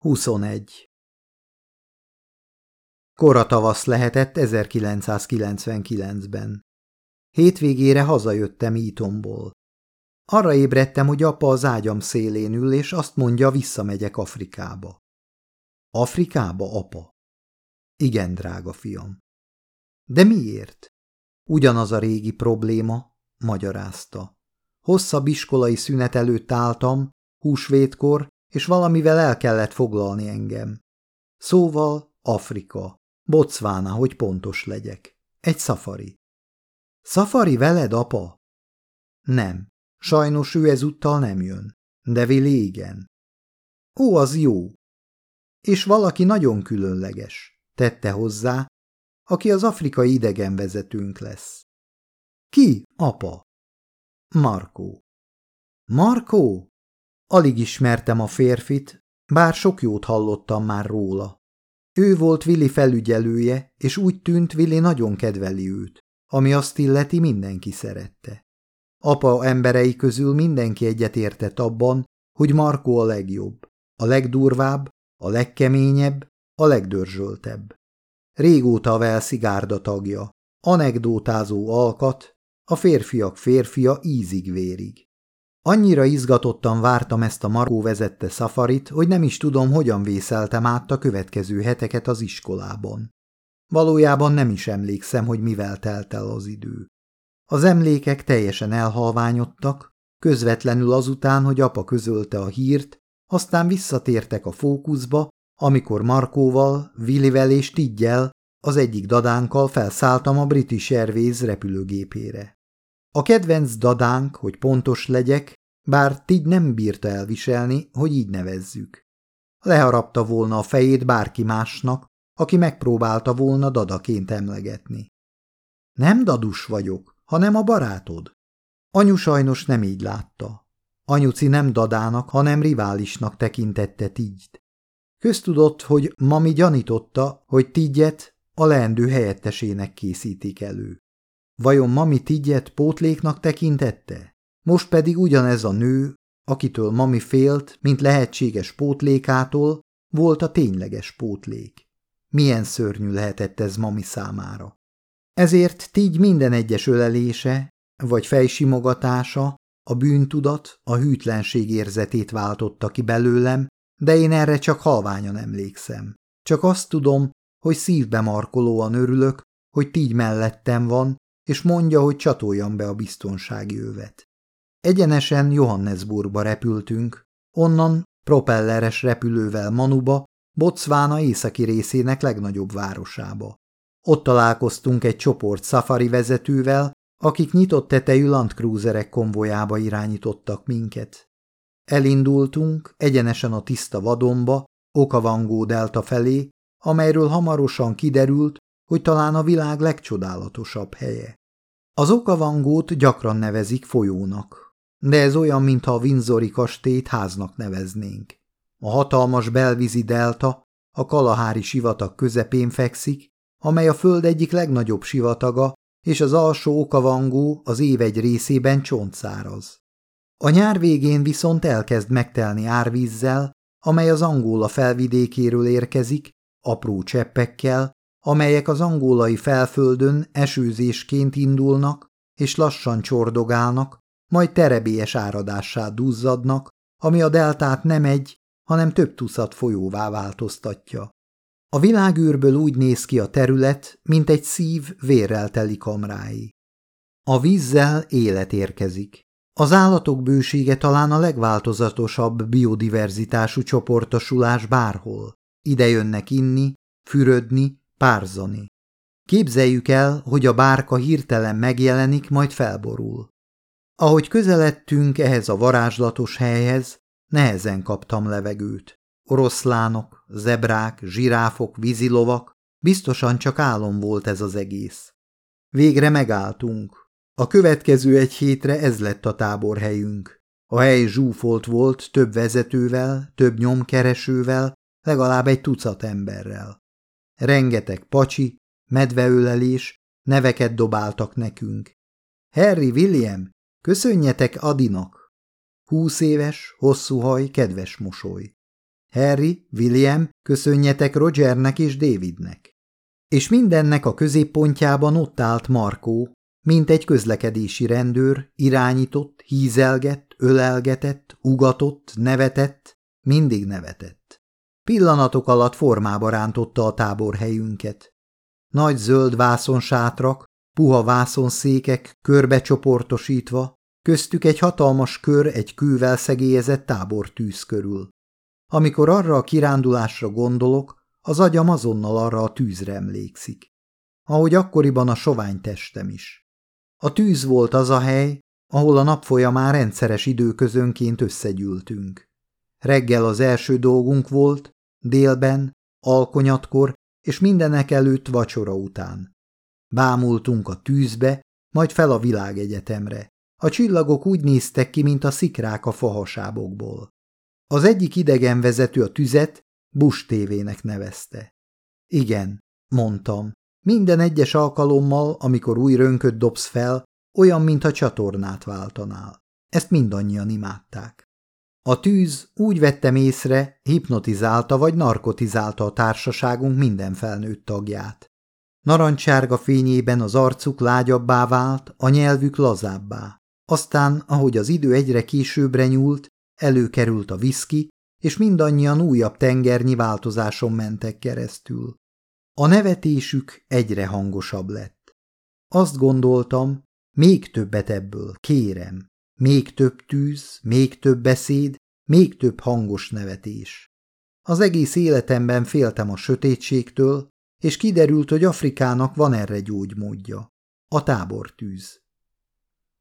21. Kora tavasz lehetett 1999-ben. Hétvégére hazajöttem Eatonból. Arra ébredtem, hogy apa az ágyam szélén ül, és azt mondja, visszamegyek Afrikába. Afrikába, apa? Igen, drága fiam. De miért? Ugyanaz a régi probléma, magyarázta. Hosszabb iskolai szünet előtt álltam, húsvétkor, és valamivel el kellett foglalni engem. Szóval Afrika, Botswana, hogy pontos legyek. Egy szafari. Szafari veled, apa? Nem. Sajnos ő ezúttal nem jön. De Vili igen. Ó, az jó. És valaki nagyon különleges, tette hozzá, aki az afrikai idegenvezetőnk lesz. Ki, apa? Markó. Markó? Alig ismertem a férfit, bár sok jót hallottam már róla. Ő volt Vili felügyelője, és úgy tűnt, Vili nagyon kedveli őt, ami azt illeti mindenki szerette. Apa emberei közül mindenki egyetértett abban, hogy Markó a legjobb, a legdurvább, a legkeményebb, a legdörzsöltebb. Régóta a Velszigárda tagja, anekdótázó alkat, a férfiak férfia ízig-vérig. Annyira izgatottan vártam ezt a Markó vezette szafarit, hogy nem is tudom, hogyan vészeltem át a következő heteket az iskolában. Valójában nem is emlékszem, hogy mivel telt el az idő. Az emlékek teljesen elhalványodtak, közvetlenül azután, hogy apa közölte a hírt, aztán visszatértek a fókuszba, amikor Markóval, Willivel és Tidgyel, az egyik dadánkkal felszálltam a British Airways repülőgépére. A kedvenc dadánk, hogy pontos legyek, bár Tid nem bírta elviselni, hogy így nevezzük. Leharapta volna a fejét bárki másnak, aki megpróbálta volna dadaként emlegetni. Nem dadus vagyok, hanem a barátod. Anyu sajnos nem így látta. Anyuci nem dadának, hanem riválisnak tekintette Tigyt. Köztudott, hogy mami gyanította, hogy Tigyet a leendő helyettesének készítik elő. Vajon mami Tigyet pótléknak tekintette? Most pedig ugyanez a nő, akitől mami félt, mint lehetséges pótlékától, volt a tényleges pótlék. Milyen szörnyű lehetett ez mami számára. Ezért Tigy minden egyes ölelése, vagy fejsimogatása, a bűntudat, a hűtlenség érzetét váltotta ki belőlem, de én erre csak halványan emlékszem. Csak azt tudom, hogy szívbe markolóan örülök, hogy Tigy mellettem van, és mondja, hogy csatoljam be a biztonsági övet. Egyenesen Johannesburgba repültünk, onnan propelleres repülővel Manuba, Botswana északi részének legnagyobb városába. Ott találkoztunk egy csoport safari vezetővel, akik nyitott tetejű landcruiserek konvojába irányítottak minket. Elindultunk egyenesen a tiszta vadonba, Okavangó delta felé, amelyről hamarosan kiderült, hogy talán a világ legcsodálatosabb helye. Az Okavangót gyakran nevezik folyónak, de ez olyan, mintha a Windsori kastélyt háznak neveznénk. A hatalmas belvízi delta a Kalahári sivatag közepén fekszik, amely a föld egyik legnagyobb sivataga, és az alsó Okavangó az év egy részében csontszáraz. A nyár végén viszont elkezd megtelni árvízzel, amely az Angóla felvidékéről érkezik, apró cseppekkel, amelyek az angolai felföldön esőzésként indulnak, és lassan csordogálnak, majd terebélyes áradássá duzzadnak, ami a deltát nem egy, hanem több tucat folyóvá változtatja. A világűrből úgy néz ki a terület, mint egy szív vérrel teli kamrái. A vízzel élet érkezik. Az állatok bősége talán a legváltozatosabb biodiverzitású csoportosulás bárhol. Ide jönnek inni, fürödni, párzani. Képzeljük el, hogy a bárka hirtelen megjelenik, majd felborul. Ahogy közeledtünk ehhez a varázslatos helyhez, nehezen kaptam levegőt. Oroszlánok, zebrák, zsiráfok, vízilovak, biztosan csak álom volt ez az egész. Végre megálltunk. A következő egy hétre ez lett a táborhelyünk. A hely zsúfolt volt több vezetővel, több nyomkeresővel, legalább egy tucat emberrel. Rengeteg pacsi, medveölelés, neveket dobáltak nekünk. Harry William, köszönjetek Adinak! Húsz éves, hosszú haj, kedves mosoly. Harry, William, köszönjetek Rogernek és Davidnek. És mindennek a középpontjában ott állt Markó, mint egy közlekedési rendőr, irányított, hízelgett, ölelgetett, ugatott, nevetett, mindig nevetett. Pillanatok alatt formába rántotta a táborhelyünket. Nagy zöld vászonsátrak, puha vászonszékek körbecsoportosítva, köztük egy hatalmas kör egy kővel szegélyezett tábortűz körül. Amikor arra a kirándulásra gondolok, az agyam azonnal arra a tűzre emlékszik. Ahogy akkoriban a sovány testem is. A tűz volt az a hely, ahol a nap folyamán rendszeres időközönként összegyűltünk. Reggel az első dolgunk volt, délben, alkonyatkor és mindenek előtt vacsora után. Bámultunk a tűzbe, majd fel a világegyetemre. A csillagok úgy néztek ki, mint a szikrák a fahasábokból. Az egyik idegen vezető a tüzet Bush tévének nevezte. Igen, mondtam, minden egyes alkalommal, amikor új rönköt dobsz fel, olyan, mintha csatornát váltanál. Ezt mindannyian imádták. A tűz úgy vettem észre, hipnotizálta vagy narkotizálta a társaságunk minden felnőtt tagját. Narancsárga fényében az arcuk lágyabbá vált, a nyelvük lazábbá. Aztán, ahogy az idő egyre későbbre nyúlt, előkerült a viszki, és mindannyian újabb tengernyi változáson mentek keresztül. A nevetésük egyre hangosabb lett. Azt gondoltam, még többet ebből, kérem. Még több tűz, még több beszéd, még több hangos nevetés. Az egész életemben féltem a sötétségtől, és kiderült, hogy Afrikának van erre gyógymódja. A tábortűz.